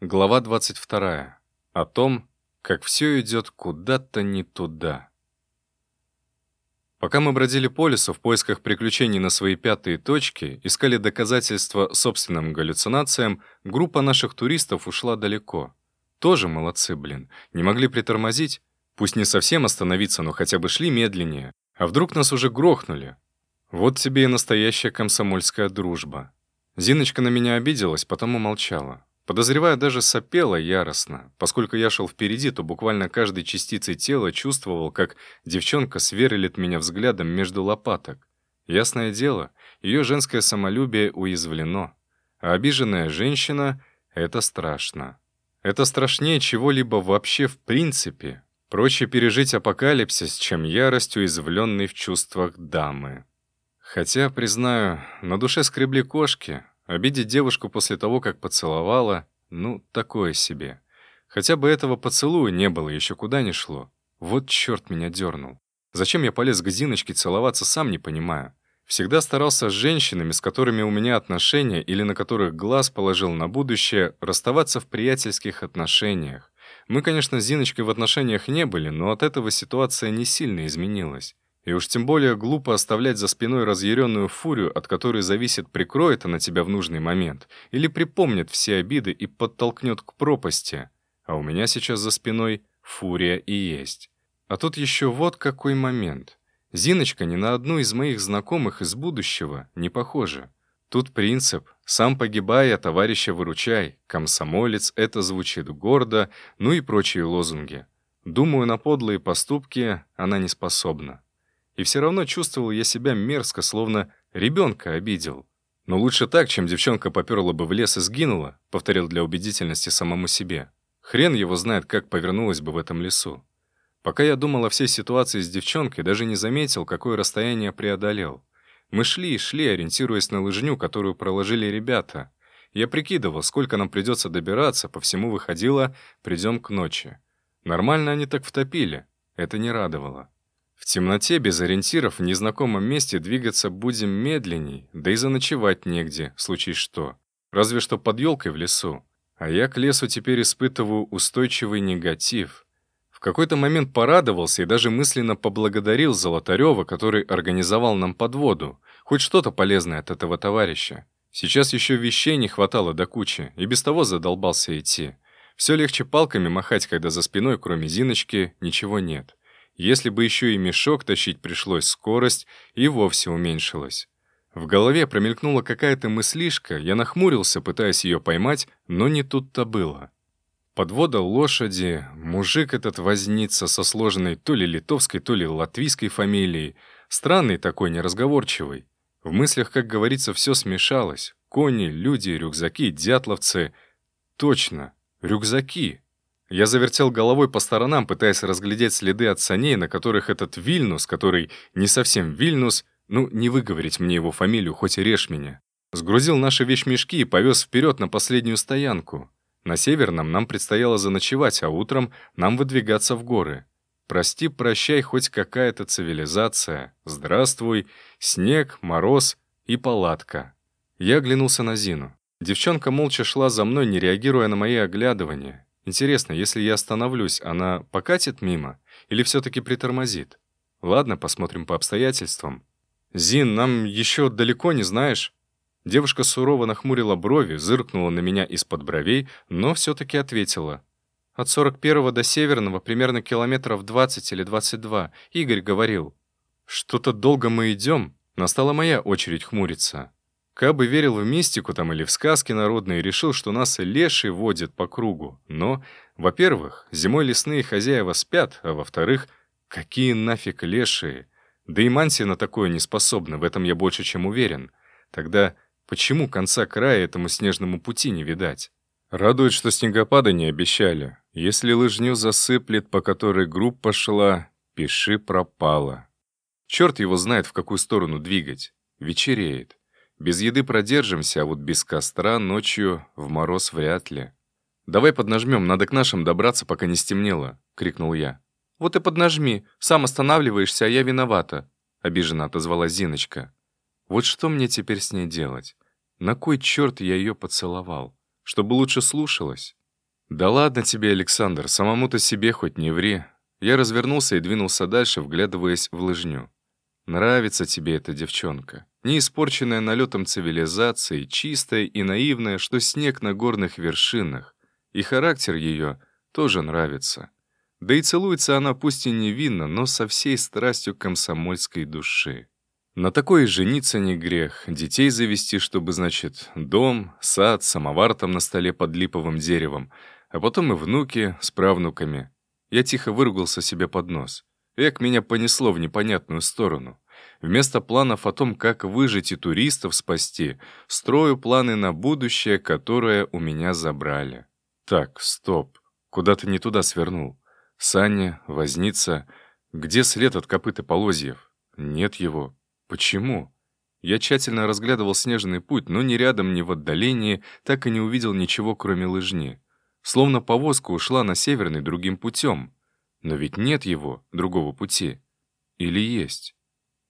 Глава 22. О том, как все идет куда-то не туда. Пока мы бродили по лесу в поисках приключений на свои пятые точки, искали доказательства собственным галлюцинациям, группа наших туристов ушла далеко. Тоже молодцы, блин. Не могли притормозить? Пусть не совсем остановиться, но хотя бы шли медленнее. А вдруг нас уже грохнули? Вот тебе и настоящая комсомольская дружба. Зиночка на меня обиделась, потом умолчала. Подозревая, даже сопела яростно. Поскольку я шел впереди, то буквально каждой частицей тела чувствовал, как девчонка сверлит меня взглядом между лопаток. Ясное дело, ее женское самолюбие уязвлено. А обиженная женщина — это страшно. Это страшнее чего-либо вообще в принципе. Проще пережить апокалипсис, чем ярость уязвленной в чувствах дамы. Хотя, признаю, на душе скребли кошки, Обидеть девушку после того, как поцеловала, ну, такое себе. Хотя бы этого поцелуя не было, еще куда ни шло. Вот черт меня дернул. Зачем я полез к Зиночке целоваться, сам не понимаю. Всегда старался с женщинами, с которыми у меня отношения или на которых глаз положил на будущее, расставаться в приятельских отношениях. Мы, конечно, с Зиночкой в отношениях не были, но от этого ситуация не сильно изменилась. И уж тем более глупо оставлять за спиной разъяренную фурию, от которой зависит, прикроет она тебя в нужный момент, или припомнит все обиды и подтолкнет к пропасти. А у меня сейчас за спиной фурия и есть. А тут еще вот какой момент. Зиночка ни на одну из моих знакомых из будущего не похожа. Тут принцип «сам погибай, а товарища выручай», «комсомолец» — это звучит гордо, ну и прочие лозунги. Думаю, на подлые поступки она не способна. И все равно чувствовал я себя мерзко, словно ребенка обидел. Но лучше так, чем девчонка поперла бы в лес и сгинула, повторил для убедительности самому себе. Хрен его знает, как повернулась бы в этом лесу. Пока я думал о всей ситуации с девчонкой, даже не заметил, какое расстояние преодолел. Мы шли и шли, ориентируясь на лыжню, которую проложили ребята. Я прикидывал, сколько нам придется добираться, по всему выходило, придем к ночи. Нормально они так втопили. Это не радовало. В темноте, без ориентиров, в незнакомом месте двигаться будем медленней, да и заночевать негде, в случае что. Разве что под елкой в лесу. А я к лесу теперь испытываю устойчивый негатив. В какой-то момент порадовался и даже мысленно поблагодарил Золотарева, который организовал нам подводу. Хоть что-то полезное от этого товарища. Сейчас еще вещей не хватало до кучи, и без того задолбался идти. Все легче палками махать, когда за спиной, кроме Зиночки, ничего нет. Если бы еще и мешок тащить пришлось, скорость и вовсе уменьшилась. В голове промелькнула какая-то мыслишка, я нахмурился, пытаясь ее поймать, но не тут-то было. Подвода лошади, мужик этот возница со сложенной то ли литовской, то ли латвийской фамилией, странный такой, неразговорчивый. В мыслях, как говорится, все смешалось. Кони, люди, рюкзаки, дятловцы. Точно, рюкзаки. Я завертел головой по сторонам, пытаясь разглядеть следы от саней, на которых этот Вильнус, который не совсем Вильнус, ну, не выговорить мне его фамилию, хоть и режь меня, сгрузил наши вещмешки и повез вперед на последнюю стоянку. На Северном нам предстояло заночевать, а утром нам выдвигаться в горы. Прости, прощай, хоть какая-то цивилизация. Здравствуй, снег, мороз и палатка. Я оглянулся на Зину. Девчонка молча шла за мной, не реагируя на мои оглядывания. Интересно, если я остановлюсь, она покатит мимо или все-таки притормозит? Ладно, посмотрим по обстоятельствам. «Зин, нам еще далеко, не знаешь?» Девушка сурово нахмурила брови, зыркнула на меня из-под бровей, но все-таки ответила. «От 41-го до Северного примерно километров 20 или 22. Игорь говорил». «Что-то долго мы идем?» Настала моя очередь хмуриться. Кабы верил в мистику там или в сказки народные, решил, что нас леший водит по кругу. Но, во-первых, зимой лесные хозяева спят, а во-вторых, какие нафиг лешие? Да и мантия на такое не способна, в этом я больше чем уверен. Тогда почему конца края этому снежному пути не видать? Радует, что снегопада не обещали. Если лыжню засыплет, по которой группа шла, пиши пропало. Черт его знает, в какую сторону двигать. Вечереет. Без еды продержимся, а вот без костра ночью в мороз вряд ли. «Давай поднажмем, надо к нашим добраться, пока не стемнело», — крикнул я. «Вот и поднажми, сам останавливаешься, а я виновата», — обиженно отозвалась Зиночка. «Вот что мне теперь с ней делать? На кой черт я ее поцеловал? Чтобы лучше слушалась? «Да ладно тебе, Александр, самому-то себе хоть не ври». Я развернулся и двинулся дальше, вглядываясь в лыжню. Нравится тебе эта девчонка. Не испорченная налетом цивилизации, чистая и наивная, что снег на горных вершинах. И характер ее тоже нравится. Да и целуется она пусть и невинно, но со всей страстью комсомольской души. На такое жениться не грех, детей завести, чтобы, значит, дом, сад, самовар там на столе под липовым деревом, а потом и внуки с правнуками. Я тихо выругался себе под нос. Эк, меня понесло в непонятную сторону. Вместо планов о том, как выжить и туристов спасти, строю планы на будущее, которое у меня забрали. Так, стоп. Куда-то не туда свернул. Саня, Возница. Где след от копыта полозьев? Нет его. Почему? Я тщательно разглядывал снежный путь, но ни рядом, ни в отдалении так и не увидел ничего, кроме лыжни. Словно повозка ушла на северный другим путем. Но ведь нет его, другого пути. Или есть?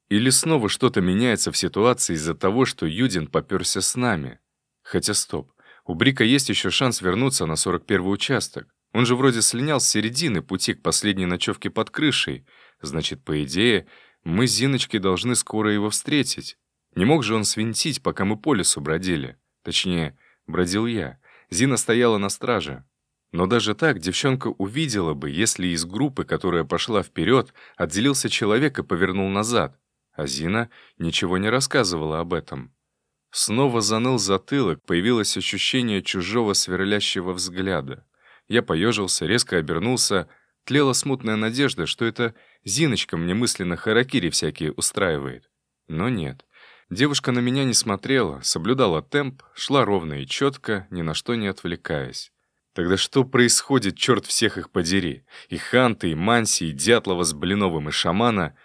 Или снова что-то меняется в ситуации из-за того, что Юдин поперся с нами? Хотя стоп, у Брика есть еще шанс вернуться на 41-й участок. Он же вроде слинял с середины пути к последней ночевке под крышей. Значит, по идее, мы с Зиночкой должны скоро его встретить. Не мог же он свинтить, пока мы по лесу бродили. Точнее, бродил я. Зина стояла на страже. Но даже так девчонка увидела бы, если из группы, которая пошла вперед, отделился человек и повернул назад. А Зина ничего не рассказывала об этом. Снова заныл затылок, появилось ощущение чужого сверлящего взгляда. Я поежился, резко обернулся. Тлела смутная надежда, что это Зиночка мне мысленно харакири всякие устраивает. Но нет. Девушка на меня не смотрела, соблюдала темп, шла ровно и четко, ни на что не отвлекаясь. Тогда что происходит, черт всех их подери? И Ханты, и Манси, и Дятлова с Блиновым, и Шамана.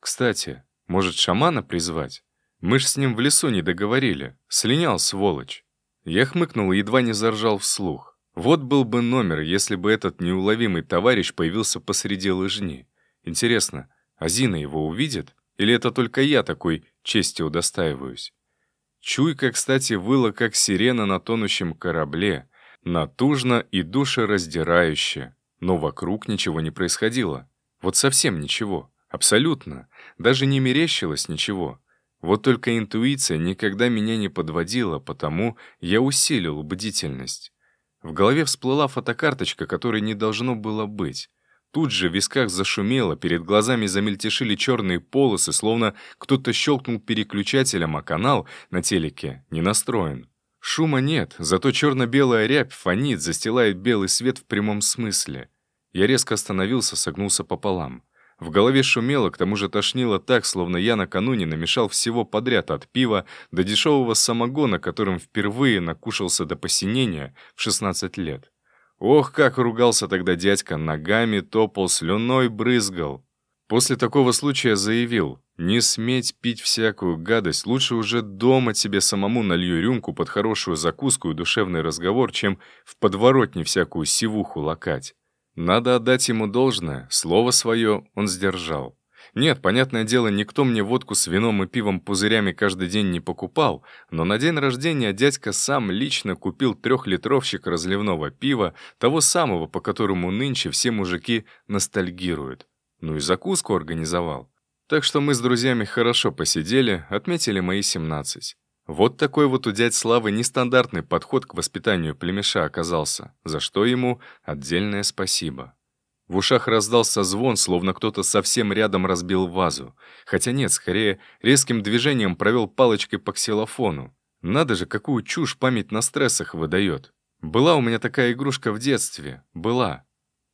Кстати, может, Шамана призвать? Мы ж с ним в лесу не договорили. Слинял, сволочь. Я хмыкнул и едва не заржал вслух. Вот был бы номер, если бы этот неуловимый товарищ появился посреди лыжни. Интересно, Азина его увидит? Или это только я такой чести удостаиваюсь? Чуйка, кстати, выла, как сирена на тонущем корабле. Натужно и душераздирающе. Но вокруг ничего не происходило. Вот совсем ничего. Абсолютно. Даже не мерещилось ничего. Вот только интуиция никогда меня не подводила, потому я усилил бдительность. В голове всплыла фотокарточка, которой не должно было быть. Тут же в висках зашумело, перед глазами замельтешили черные полосы, словно кто-то щелкнул переключателем, а канал на телеке не настроен. Шума нет, зато черно-белая рябь фонит, застилает белый свет в прямом смысле. Я резко остановился, согнулся пополам. В голове шумело, к тому же тошнило так, словно я накануне намешал всего подряд от пива до дешевого самогона, которым впервые накушался до посинения в 16 лет. Ох, как ругался тогда дядька, ногами топал, слюной брызгал. После такого случая заявил, не сметь пить всякую гадость, лучше уже дома тебе самому налью рюмку под хорошую закуску и душевный разговор, чем в подворотне всякую сивуху лакать. Надо отдать ему должное, слово свое он сдержал. Нет, понятное дело, никто мне водку с вином и пивом пузырями каждый день не покупал, но на день рождения дядька сам лично купил трехлитровщик разливного пива, того самого, по которому нынче все мужики ностальгируют. Ну и закуску организовал. Так что мы с друзьями хорошо посидели, отметили мои 17. Вот такой вот у дядь Славы нестандартный подход к воспитанию племеша оказался, за что ему отдельное спасибо. В ушах раздался звон, словно кто-то совсем рядом разбил вазу. Хотя нет, скорее, резким движением провел палочкой по ксилофону. Надо же, какую чушь память на стрессах выдает. Была у меня такая игрушка в детстве. Была.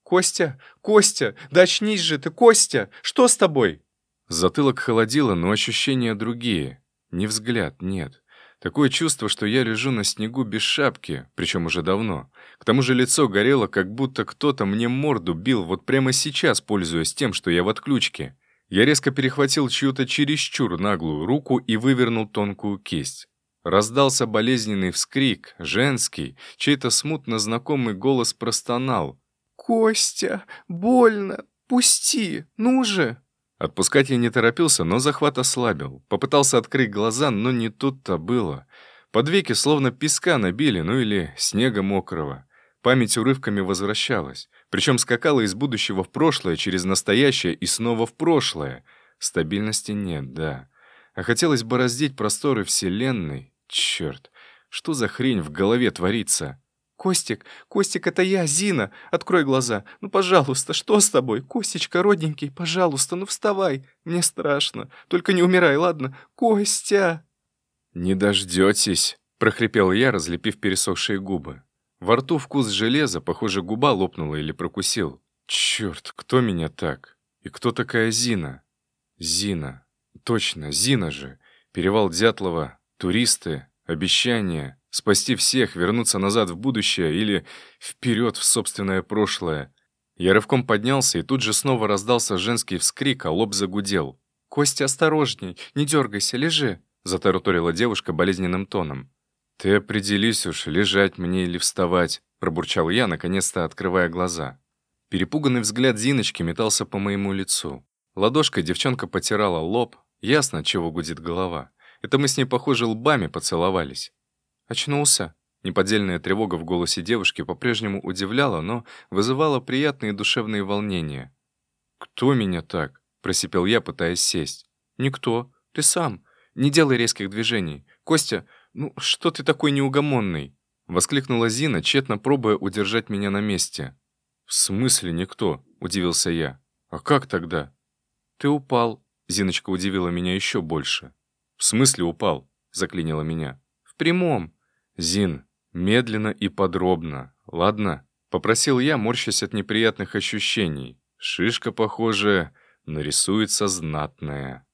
«Костя! Костя! Да очнись же ты, Костя! Что с тобой?» Затылок холодило, но ощущения другие. Не взгляд, нет. Такое чувство, что я лежу на снегу без шапки, причем уже давно. К тому же лицо горело, как будто кто-то мне морду бил вот прямо сейчас, пользуясь тем, что я в отключке. Я резко перехватил чью-то чересчур наглую руку и вывернул тонкую кисть. Раздался болезненный вскрик, женский, чей-то смутно знакомый голос простонал. «Костя, больно! Пусти! Ну же!» Отпускать я не торопился, но захват ослабил. Попытался открыть глаза, но не тут-то было. Под веки словно песка набили, ну или снега мокрого. Память урывками возвращалась, причем скакала из будущего в прошлое, через настоящее и снова в прошлое. Стабильности нет, да. А хотелось бы раздеть просторы Вселенной. Черт, что за хрень в голове творится? «Костик, Костик, это я, Зина! Открой глаза! Ну, пожалуйста, что с тобой? Костечка, родненький, пожалуйста, ну вставай! Мне страшно! Только не умирай, ладно? Костя!» «Не дождетесь!» — прохрипел я, разлепив пересохшие губы. Во рту вкус железа, похоже, губа лопнула или прокусил. Черт, кто меня так? И кто такая Зина? Зина. Точно, Зина же. Перевал Дятлова, туристы, обещания, спасти всех, вернуться назад в будущее или вперед в собственное прошлое. Я рывком поднялся, и тут же снова раздался женский вскрик, а лоб загудел. «Костя, осторожней, не дергайся, лежи», — затараторила девушка болезненным тоном. «Ты определись уж, лежать мне или вставать», — пробурчал я, наконец-то открывая глаза. Перепуганный взгляд Зиночки метался по моему лицу. Ладошкой девчонка потирала лоб, ясно, чего гудит голова. Это мы с ней, похоже, лбами поцеловались. «Очнулся?» Неподдельная тревога в голосе девушки по-прежнему удивляла, но вызывала приятные душевные волнения. «Кто меня так?» — просипел я, пытаясь сесть. «Никто. Ты сам. Не делай резких движений. Костя, «Ну, что ты такой неугомонный?» — воскликнула Зина, тщетно пробуя удержать меня на месте. «В смысле никто?» — удивился я. «А как тогда?» «Ты упал», — Зиночка удивила меня еще больше. «В смысле упал?» — заклинила меня. «В прямом». «Зин, медленно и подробно, ладно?» — попросил я, морщась от неприятных ощущений. Шишка, похоже, нарисуется знатная.